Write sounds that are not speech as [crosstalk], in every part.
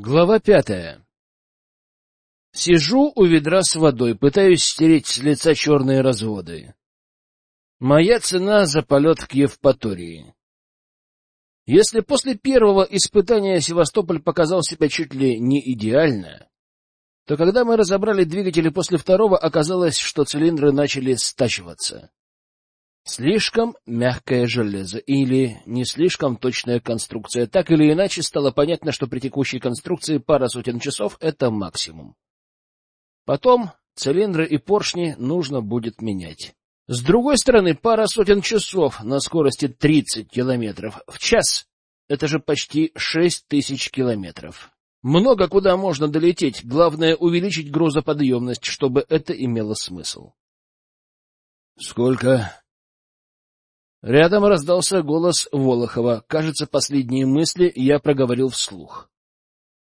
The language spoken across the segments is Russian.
Глава пятая. Сижу у ведра с водой, пытаюсь стереть с лица черные разводы. Моя цена за полет к Евпатории. Если после первого испытания Севастополь показал себя чуть ли не идеально, то когда мы разобрали двигатели после второго, оказалось, что цилиндры начали стачиваться. Слишком мягкое железо или не слишком точная конструкция. Так или иначе, стало понятно, что при текущей конструкции пара сотен часов — это максимум. Потом цилиндры и поршни нужно будет менять. С другой стороны, пара сотен часов на скорости 30 километров в час — это же почти 6 тысяч километров. Много куда можно долететь, главное — увеличить грузоподъемность, чтобы это имело смысл. — Сколько? Рядом раздался голос Волохова. Кажется, последние мысли я проговорил вслух.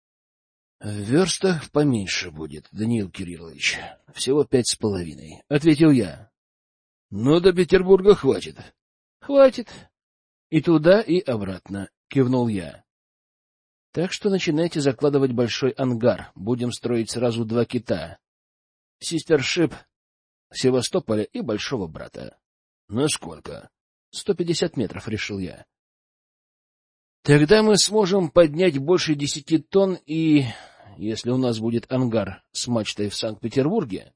— В верстах поменьше будет, Даниил Кириллович. Всего пять с половиной, — ответил я. — Ну, до Петербурга хватит. — Хватит. И туда, и обратно, — кивнул я. — Так что начинайте закладывать большой ангар. Будем строить сразу два кита. Систершип Севастополя и Большого Брата. — Насколько? Сто пятьдесят метров, решил я. Тогда мы сможем поднять больше десяти тонн и, если у нас будет ангар с мачтой в Санкт-Петербурге,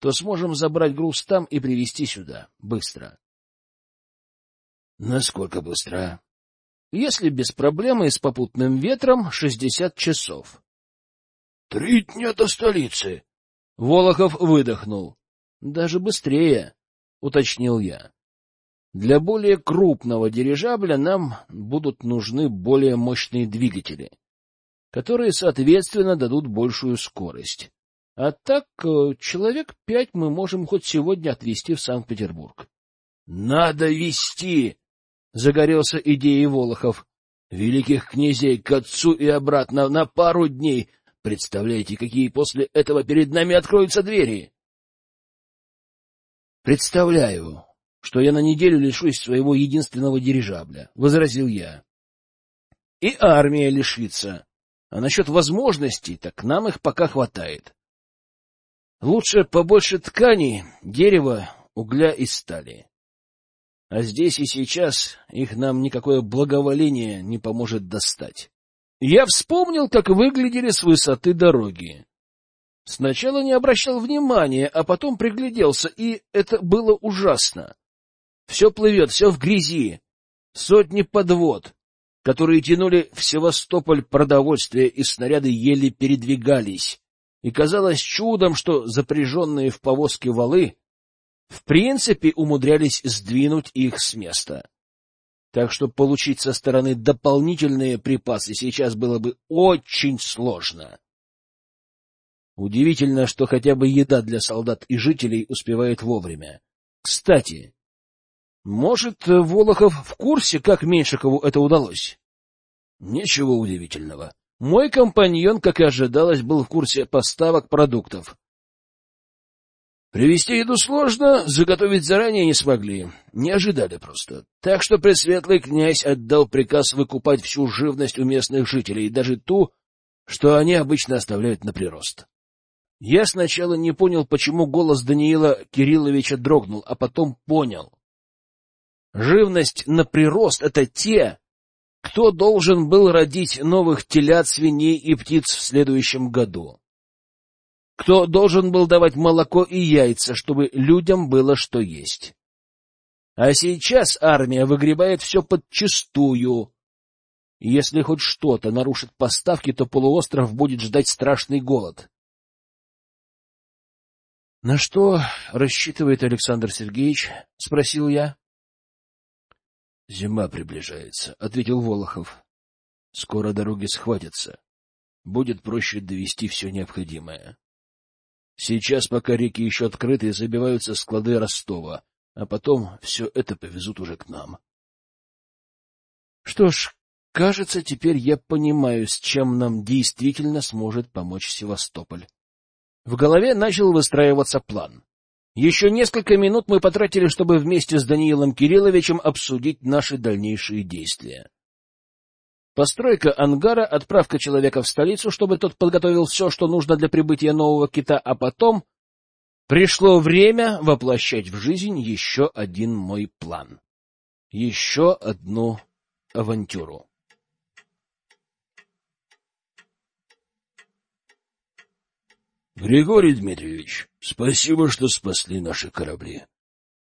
то сможем забрать груз там и привезти сюда. Быстро. Насколько быстро? Если без проблем и с попутным ветром, шестьдесят часов. Три дня до столицы. Волохов выдохнул. Даже быстрее, уточнил я. Для более крупного дирижабля нам будут нужны более мощные двигатели, которые, соответственно, дадут большую скорость. А так, э, человек пять мы можем хоть сегодня отвезти в Санкт-Петербург. — Надо везти! — загорелся идеей Волохов. — Великих князей к отцу и обратно на пару дней. Представляете, какие после этого перед нами откроются двери? — Представляю, что я на неделю лишусь своего единственного дирижабля, — возразил я. — И армия лишится. А насчет возможностей, так нам их пока хватает. Лучше побольше тканей, дерева, угля и стали. А здесь и сейчас их нам никакое благоволение не поможет достать. Я вспомнил, как выглядели с высоты дороги. Сначала не обращал внимания, а потом пригляделся, и это было ужасно. Все плывет, все в грязи. Сотни подвод, которые тянули в Севастополь продовольствие, и снаряды еле передвигались. И казалось чудом, что запряженные в повозке валы в принципе умудрялись сдвинуть их с места. Так что получить со стороны дополнительные припасы сейчас было бы очень сложно. Удивительно, что хотя бы еда для солдат и жителей успевает вовремя. Кстати, может, Волохов в курсе, как Меньшикову это удалось? Ничего удивительного. Мой компаньон, как и ожидалось, был в курсе поставок продуктов. Привезти еду сложно, заготовить заранее не смогли. Не ожидали просто. Так что Пресветлый князь отдал приказ выкупать всю живность у местных жителей, даже ту, что они обычно оставляют на прирост. Я сначала не понял, почему голос Даниила Кирилловича дрогнул, а потом понял. Живность на прирост — это те, кто должен был родить новых телят, свиней и птиц в следующем году. Кто должен был давать молоко и яйца, чтобы людям было что есть. А сейчас армия выгребает все подчистую. Если хоть что-то нарушит поставки, то полуостров будет ждать страшный голод. — На что рассчитывает Александр Сергеевич? — спросил я. Зима приближается, — ответил Волохов. — Скоро дороги схватятся. Будет проще довести все необходимое. Сейчас, пока реки еще открыты, забиваются склады Ростова, а потом все это повезут уже к нам. Что ж, кажется, теперь я понимаю, с чем нам действительно сможет помочь Севастополь. В голове начал выстраиваться план. Еще несколько минут мы потратили, чтобы вместе с Даниилом Кирилловичем обсудить наши дальнейшие действия. Постройка ангара, отправка человека в столицу, чтобы тот подготовил все, что нужно для прибытия нового кита, а потом пришло время воплощать в жизнь еще один мой план. Еще одну авантюру. Григорий Дмитриевич, спасибо, что спасли наши корабли.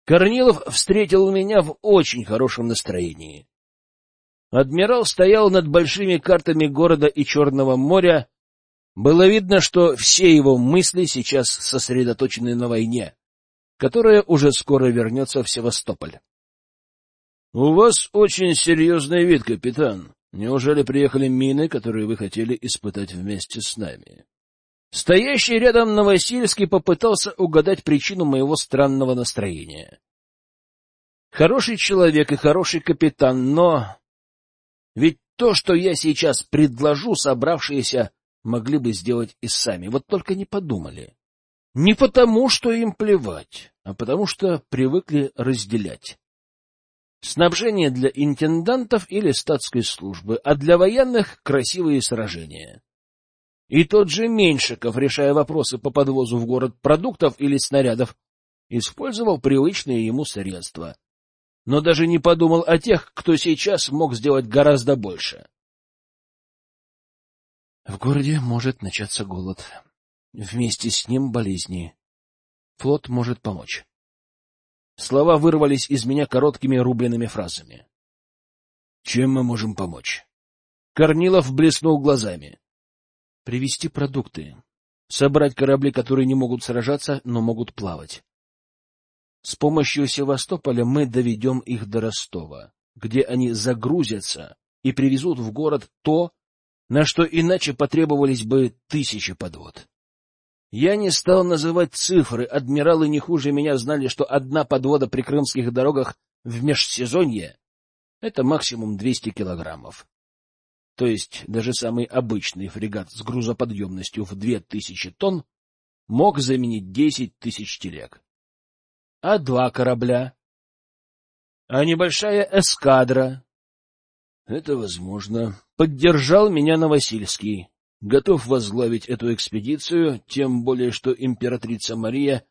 Корнилов встретил меня в очень хорошем настроении. Адмирал стоял над большими картами города и Черного моря. Было видно, что все его мысли сейчас сосредоточены на войне, которая уже скоро вернется в Севастополь. — У вас очень серьезный вид, капитан. Неужели приехали мины, которые вы хотели испытать вместе с нами? Стоящий рядом Новосильский попытался угадать причину моего странного настроения. Хороший человек и хороший капитан, но... Ведь то, что я сейчас предложу, собравшиеся могли бы сделать и сами, вот только не подумали. Не потому, что им плевать, а потому что привыкли разделять. Снабжение для интендантов или статской службы, а для военных — красивые сражения. И тот же Меньшиков, решая вопросы по подвозу в город продуктов или снарядов, использовал привычные ему средства. Но даже не подумал о тех, кто сейчас мог сделать гораздо больше. В городе может начаться голод. Вместе с ним болезни. Флот может помочь. Слова вырвались из меня короткими рубленными фразами. — Чем мы можем помочь? Корнилов блеснул глазами привезти продукты, собрать корабли, которые не могут сражаться, но могут плавать. С помощью Севастополя мы доведем их до Ростова, где они загрузятся и привезут в город то, на что иначе потребовались бы тысячи подвод. Я не стал называть цифры, адмиралы не хуже меня знали, что одна подвода при крымских дорогах в межсезонье — это максимум 200 килограммов. То есть даже самый обычный фрегат с грузоподъемностью в две тысячи тонн мог заменить десять тысяч телег. А два корабля? А небольшая эскадра? Это возможно. Поддержал меня Новосильский. Готов возглавить эту экспедицию, тем более что императрица Мария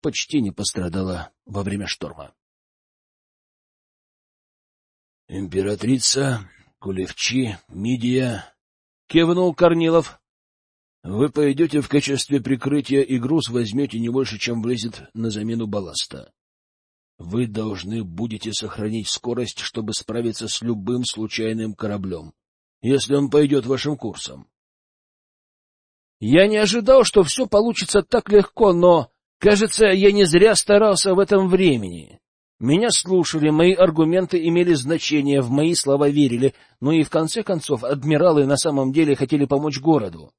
почти не пострадала во время шторма. Императрица Кулевчи, Мидия, — кивнул Корнилов. — Вы пойдете в качестве прикрытия, и груз возьмете не больше, чем влезет на замену балласта. Вы должны будете сохранить скорость, чтобы справиться с любым случайным кораблем, если он пойдет вашим курсом. Я не ожидал, что все получится так легко, но, кажется, я не зря старался в этом времени. Меня слушали, мои аргументы имели значение, в мои слова верили, но и в конце концов адмиралы на самом деле хотели помочь городу.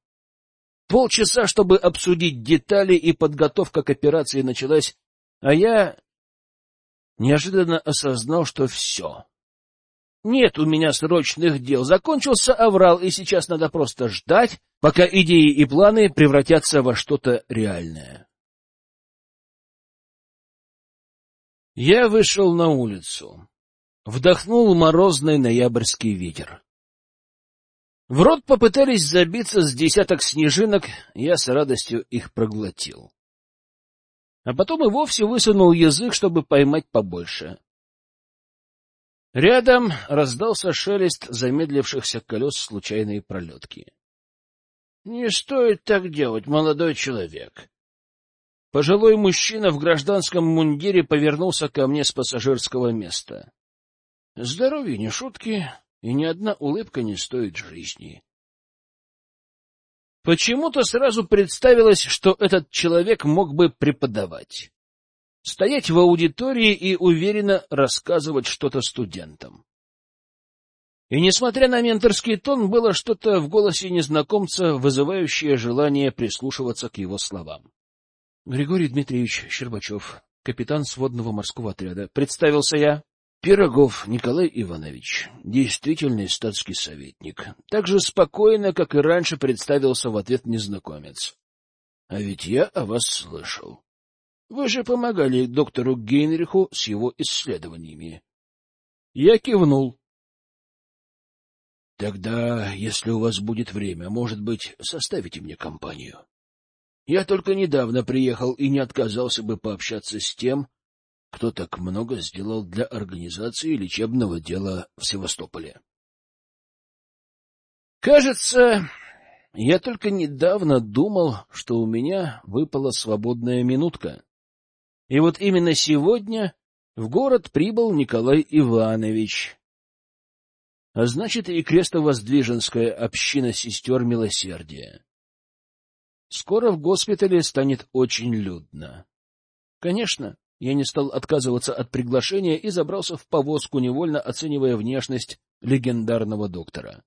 Полчаса, чтобы обсудить детали, и подготовка к операции началась, а я неожиданно осознал, что все. Нет у меня срочных дел, закончился аврал, и сейчас надо просто ждать, пока идеи и планы превратятся во что-то реальное. Я вышел на улицу. Вдохнул морозный ноябрьский ветер. В рот попытались забиться с десяток снежинок, я с радостью их проглотил. А потом и вовсе высунул язык, чтобы поймать побольше. Рядом раздался шелест замедлившихся колес случайной пролетки. — Не стоит так делать, молодой человек. Пожилой мужчина в гражданском мундире повернулся ко мне с пассажирского места. Здоровье не шутки, и ни одна улыбка не стоит жизни. Почему-то сразу представилось, что этот человек мог бы преподавать. Стоять в аудитории и уверенно рассказывать что-то студентам. И, несмотря на менторский тон, было что-то в голосе незнакомца, вызывающее желание прислушиваться к его словам. Григорий Дмитриевич Щербачев, капитан сводного морского отряда. Представился я. Пирогов Николай Иванович, действительный статский советник. Так же спокойно, как и раньше, представился в ответ незнакомец. А ведь я о вас слышал. Вы же помогали доктору Гейнриху с его исследованиями. Я кивнул. Тогда, если у вас будет время, может быть, составите мне компанию. Я только недавно приехал и не отказался бы пообщаться с тем, кто так много сделал для организации лечебного дела в Севастополе. Кажется, я только недавно думал, что у меня выпала свободная минутка. И вот именно сегодня в город прибыл Николай Иванович. А значит, и крестовоздвиженская община сестер милосердия. Скоро в госпитале станет очень людно. Конечно, я не стал отказываться от приглашения и забрался в повозку, невольно оценивая внешность легендарного доктора.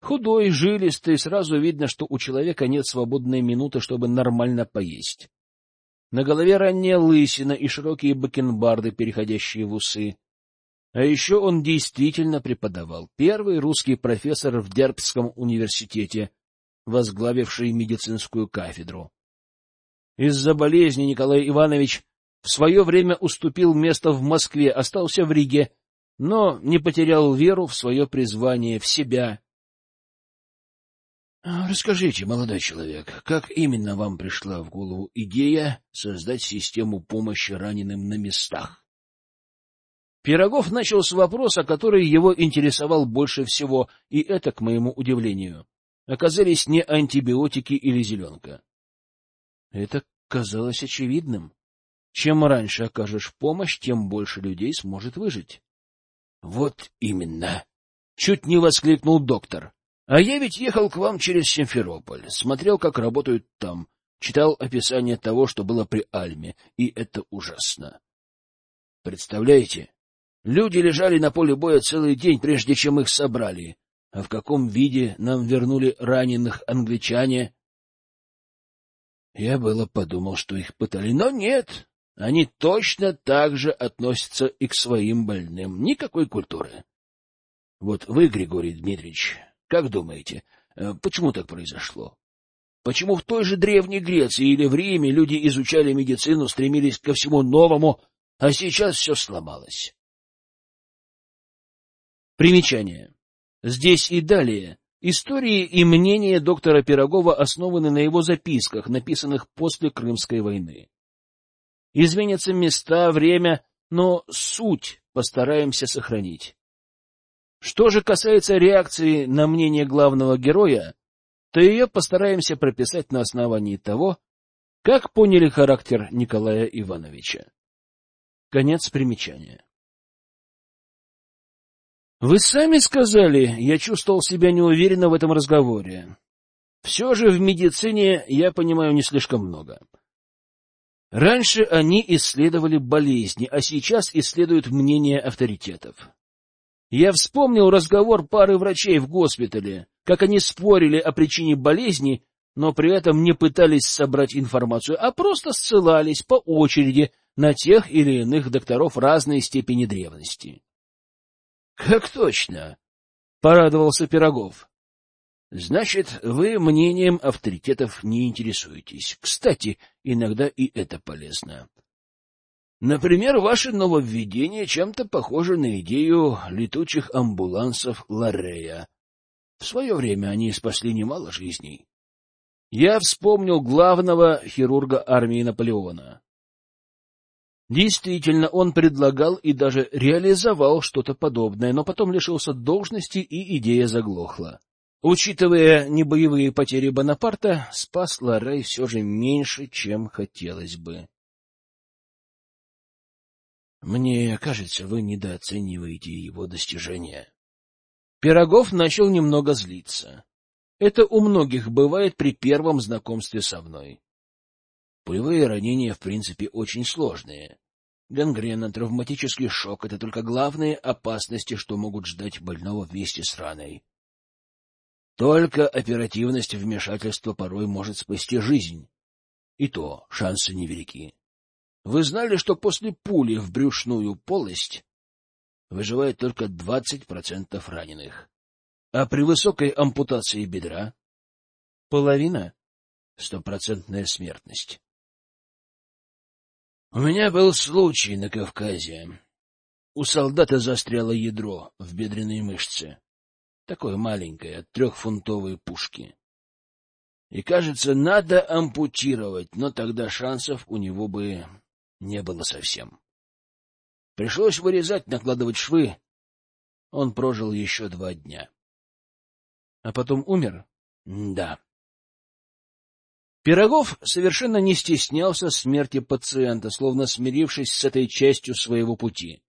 Худой, жилистый, сразу видно, что у человека нет свободной минуты, чтобы нормально поесть. На голове ранняя лысина и широкие бакенбарды, переходящие в усы. А еще он действительно преподавал. Первый русский профессор в Дербском университете, возглавивший медицинскую кафедру. Из-за болезни Николай Иванович в свое время уступил место в Москве, остался в Риге, но не потерял веру в свое призвание, в себя. Расскажите, молодой человек, как именно вам пришла в голову идея создать систему помощи раненым на местах? Пирогов начал с вопроса, который его интересовал больше всего, и это, к моему удивлению, оказались не антибиотики или зеленка. Это казалось очевидным. Чем раньше окажешь помощь, тем больше людей сможет выжить. — Вот именно! — чуть не воскликнул доктор. — А я ведь ехал к вам через Симферополь, смотрел, как работают там, читал описание того, что было при Альме, и это ужасно. Представляете, люди лежали на поле боя целый день, прежде чем их собрали. А в каком виде нам вернули раненых англичане? Я было подумал, что их пытали, но нет, они точно так же относятся и к своим больным. Никакой культуры. Вот вы, Григорий Дмитриевич, как думаете, э, почему так произошло? Почему в той же Древней Греции или в Риме люди изучали медицину, стремились ко всему новому, а сейчас все сломалось? Примечание. Здесь и далее истории и мнения доктора Пирогова основаны на его записках, написанных после Крымской войны. Изменятся места, время, но суть постараемся сохранить. Что же касается реакции на мнение главного героя, то ее постараемся прописать на основании того, как поняли характер Николая Ивановича. Конец примечания. Вы сами сказали, я чувствовал себя неуверенно в этом разговоре. Все же в медицине я понимаю не слишком много. Раньше они исследовали болезни, а сейчас исследуют мнение авторитетов. Я вспомнил разговор пары врачей в госпитале, как они спорили о причине болезни, но при этом не пытались собрать информацию, а просто ссылались по очереди на тех или иных докторов разной степени древности. — Как точно! — порадовался Пирогов. Значит, вы мнением авторитетов не интересуетесь. Кстати, иногда и это полезно. Например, ваше нововведение чем-то похоже на идею летучих амбулансов Ларрея. В свое время они спасли немало жизней. Я вспомнил главного хирурга армии Наполеона. Действительно, он предлагал и даже реализовал что-то подобное, но потом лишился должности, и идея заглохла. Учитывая небоевые потери Бонапарта, спас Лоррей все же меньше, чем хотелось бы. Мне кажется, вы недооцениваете его достижения. Пирогов начал немного злиться. Это у многих бывает при первом знакомстве со мной. Пулевые ранения, в принципе, очень сложные. Гангрена, травматический шок — это только главные опасности, что могут ждать больного вместе с раной. Только оперативность вмешательства порой может спасти жизнь. И то шансы невелики. Вы знали, что после пули в брюшную полость выживает только 20% раненых, а при высокой ампутации бедра — половина — стопроцентная смертность. У меня был случай на Кавказе. У солдата застряло ядро в бедренной мышце. такое маленькое, трехфунтовые пушки. И, кажется, надо ампутировать, но тогда шансов у него бы не было совсем. Пришлось вырезать, накладывать швы. Он прожил еще два дня. А потом умер? Да. Пирогов совершенно не стеснялся смерти пациента, словно смирившись с этой частью своего пути.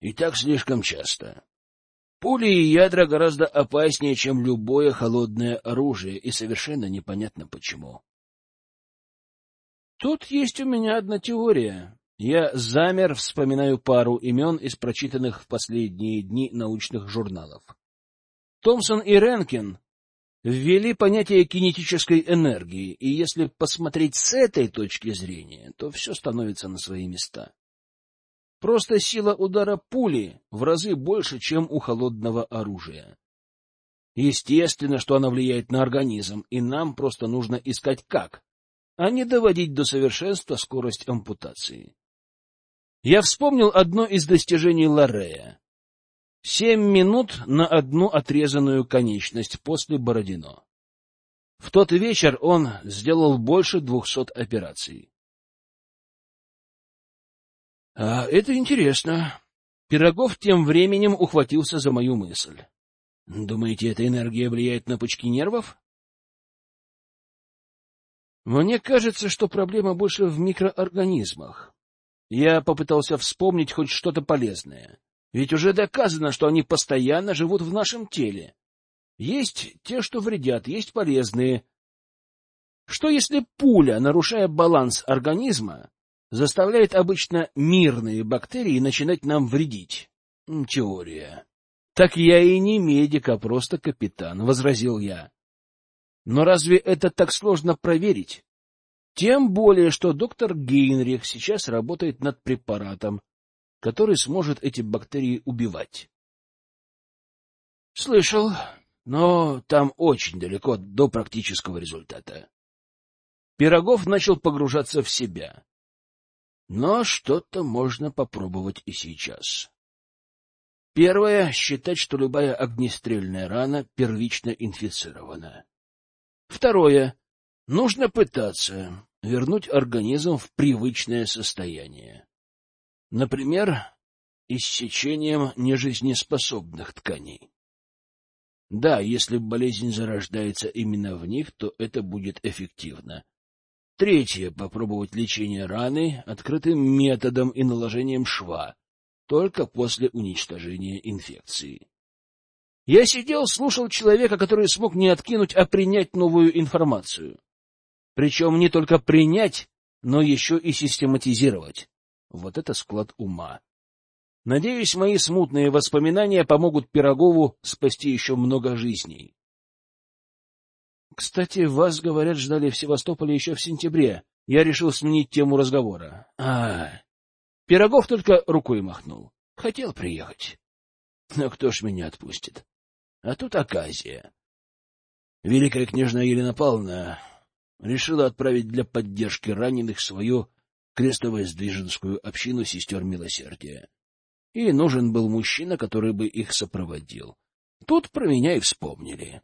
И так слишком часто. Пули и ядра гораздо опаснее, чем любое холодное оружие, и совершенно непонятно почему. Тут есть у меня одна теория. Я замер, вспоминаю пару имен из прочитанных в последние дни научных журналов. Томпсон и Ренкин ввели понятие кинетической энергии, и если посмотреть с этой точки зрения, то все становится на свои места. Просто сила удара пули в разы больше, чем у холодного оружия. Естественно, что она влияет на организм, и нам просто нужно искать как, а не доводить до совершенства скорость ампутации. Я вспомнил одно из достижений Лорея. Семь минут на одну отрезанную конечность после Бородино. В тот вечер он сделал больше двухсот операций. — А это интересно. Пирогов тем временем ухватился за мою мысль. — Думаете, эта энергия влияет на пучки нервов? — Мне кажется, что проблема больше в микроорганизмах. Я попытался вспомнить хоть что-то полезное. Ведь уже доказано, что они постоянно живут в нашем теле. Есть те, что вредят, есть полезные. Что если пуля, нарушая баланс организма, заставляет обычно мирные бактерии начинать нам вредить? Теория. Так я и не медик, а просто капитан, — возразил я. Но разве это так сложно проверить? Тем более, что доктор Гейнрих сейчас работает над препаратом, который сможет эти бактерии убивать. Слышал, но там очень далеко до практического результата. Пирогов начал погружаться в себя. Но что-то можно попробовать и сейчас. Первое — считать, что любая огнестрельная рана первично инфицирована. Второе — нужно пытаться вернуть организм в привычное состояние. Например, иссечением нежизнеспособных тканей. Да, если болезнь зарождается именно в них, то это будет эффективно. Третье — попробовать лечение раны открытым методом и наложением шва, только после уничтожения инфекции. Я сидел, слушал человека, который смог не откинуть, а принять новую информацию. Причем не только принять, но еще и систематизировать. Вот это склад ума. Надеюсь, мои смутные воспоминания помогут Пирогову спасти еще много жизней. Кстати, вас, говорят, ждали в Севастополе еще в сентябре. Я решил сменить тему разговора. А, Пирогов только рукой махнул. Хотел приехать. Но кто ж меня отпустит? А тут оказия. Великая княжна Елена Павловна решила отправить для поддержки раненых свою крестово-сдвиженскую общину сестер милосердия. И нужен был мужчина, который бы их сопроводил. Тут про меня и вспомнили.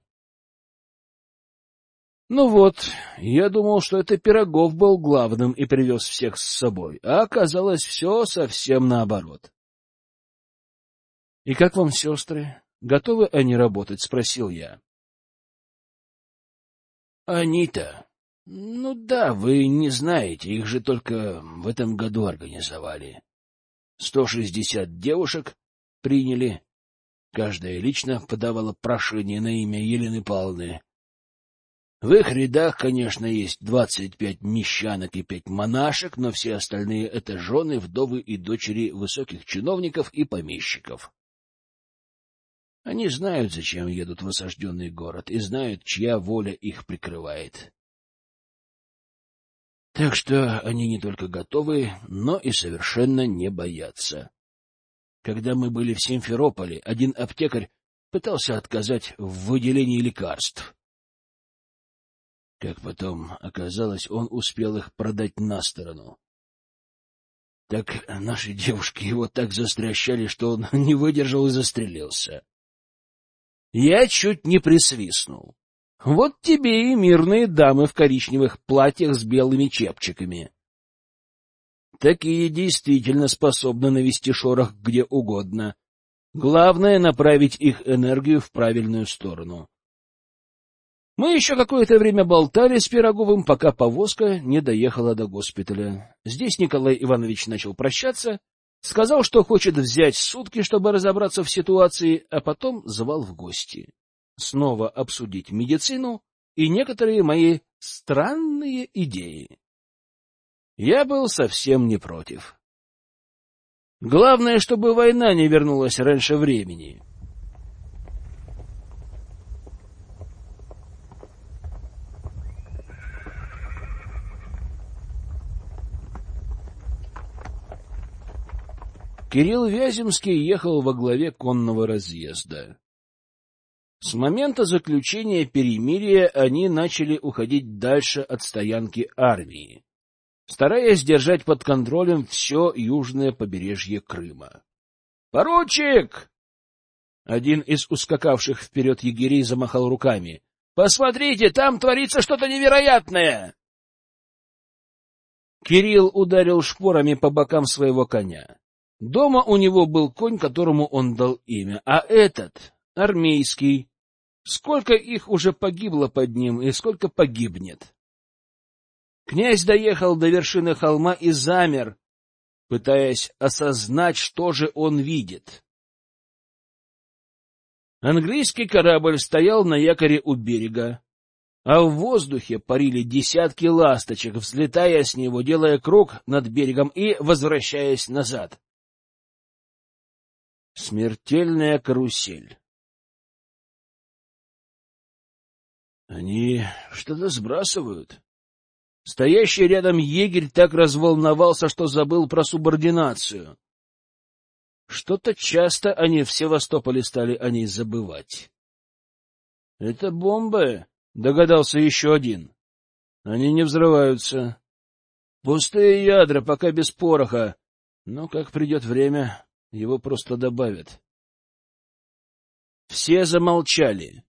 Ну вот, я думал, что это Пирогов был главным и привез всех с собой, а оказалось все совсем наоборот. — И как вам сестры? Готовы они работать? — спросил я. — Они-то ну да, вы не знаете, их же только в этом году организовали. Сто шестьдесят девушек приняли. Каждая лично подавала прошение на имя Елены Павловны. В их рядах, конечно, есть двадцать пять мещанок и пять монашек, но все остальные — это жены, вдовы и дочери высоких чиновников и помещиков. Они знают, зачем едут в осажденный город, и знают, чья воля их прикрывает. Так что они не только готовы, но и совершенно не боятся. Когда мы были в Симферополе, один аптекарь пытался отказать в выделении лекарств. Как потом оказалось, он успел их продать на сторону. Так наши девушки его так застрящали, что он [laughs] не выдержал и застрелился. Я чуть не присвистнул. Вот тебе и мирные дамы в коричневых платьях с белыми чепчиками. Такие действительно способны навести шорох где угодно. Главное — направить их энергию в правильную сторону. Мы еще какое-то время болтали с Пироговым, пока повозка не доехала до госпиталя. Здесь Николай Иванович начал прощаться, сказал, что хочет взять сутки, чтобы разобраться в ситуации, а потом звал в гости. Снова обсудить медицину и некоторые мои странные идеи. Я был совсем не против. Главное, чтобы война не вернулась раньше времени. Кирилл Вяземский ехал во главе конного разъезда. С момента заключения перемирия они начали уходить дальше от стоянки армии, стараясь держать под контролем все южное побережье Крыма. «Поручик!» Один из ускакавших вперед егерей замахал руками. «Посмотрите, там творится что-то невероятное!» Кирилл ударил шпорами по бокам своего коня. Дома у него был конь, которому он дал имя, а этот — армейский. Сколько их уже погибло под ним и сколько погибнет. Князь доехал до вершины холма и замер, пытаясь осознать, что же он видит. Английский корабль стоял на якоре у берега, а в воздухе парили десятки ласточек, взлетая с него, делая круг над берегом и возвращаясь назад. Смертельная карусель. Они что-то сбрасывают. Стоящий рядом егерь так разволновался, что забыл про субординацию. Что-то часто они в Севастополе стали о ней забывать. — Это бомбы, — догадался еще один. — Они не взрываются. Пустые ядра, пока без пороха. Но как придет время, его просто добавят. Все замолчали.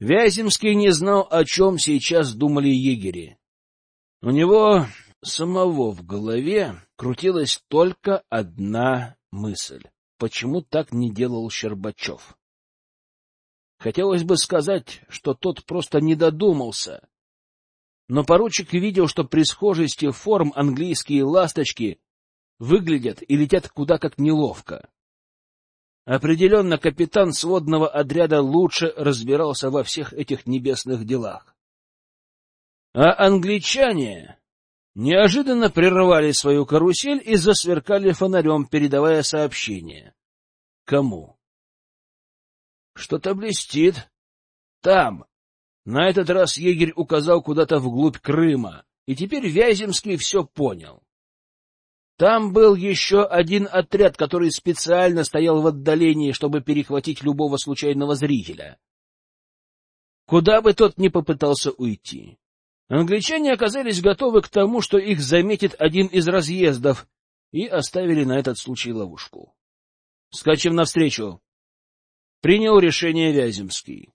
Вяземский не знал, о чем сейчас думали егери. У него самого в голове крутилась только одна мысль. Почему так не делал Щербачев? Хотелось бы сказать, что тот просто не додумался. Но поручик видел, что при схожести форм английские ласточки выглядят и летят куда как неловко. Определенно, капитан сводного отряда лучше разбирался во всех этих небесных делах. А англичане неожиданно прервали свою карусель и засверкали фонарем, передавая сообщение. Кому? Что-то блестит. Там. На этот раз егерь указал куда-то вглубь Крыма, и теперь Вяземский все понял. Там был еще один отряд, который специально стоял в отдалении, чтобы перехватить любого случайного зрителя. Куда бы тот ни попытался уйти. Англичане оказались готовы к тому, что их заметит один из разъездов, и оставили на этот случай ловушку. Скачем навстречу. Принял решение Вяземский.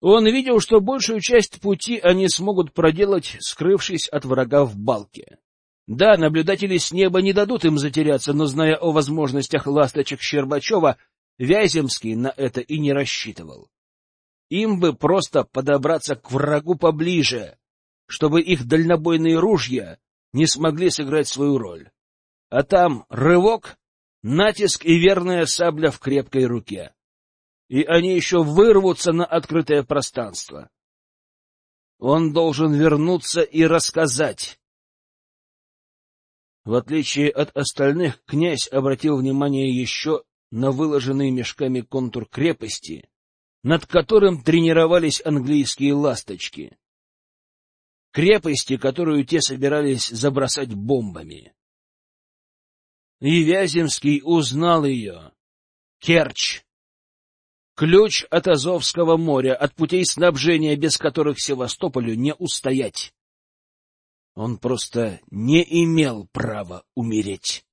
Он видел, что большую часть пути они смогут проделать, скрывшись от врага в балке. Да, наблюдатели с неба не дадут им затеряться, но, зная о возможностях ласточек Щербачева, Вяземский на это и не рассчитывал. Им бы просто подобраться к врагу поближе, чтобы их дальнобойные ружья не смогли сыграть свою роль. А там рывок, натиск и верная сабля в крепкой руке. И они еще вырвутся на открытое пространство. Он должен вернуться и рассказать в отличие от остальных, князь обратил внимание еще на выложенный мешками контур крепости, над которым тренировались английские ласточки. Крепости, которую те собирались забросать бомбами. И Вяземский узнал ее. Керчь. Ключ от Азовского моря, от путей снабжения, без которых Севастополю не устоять. Он просто не имел права умереть.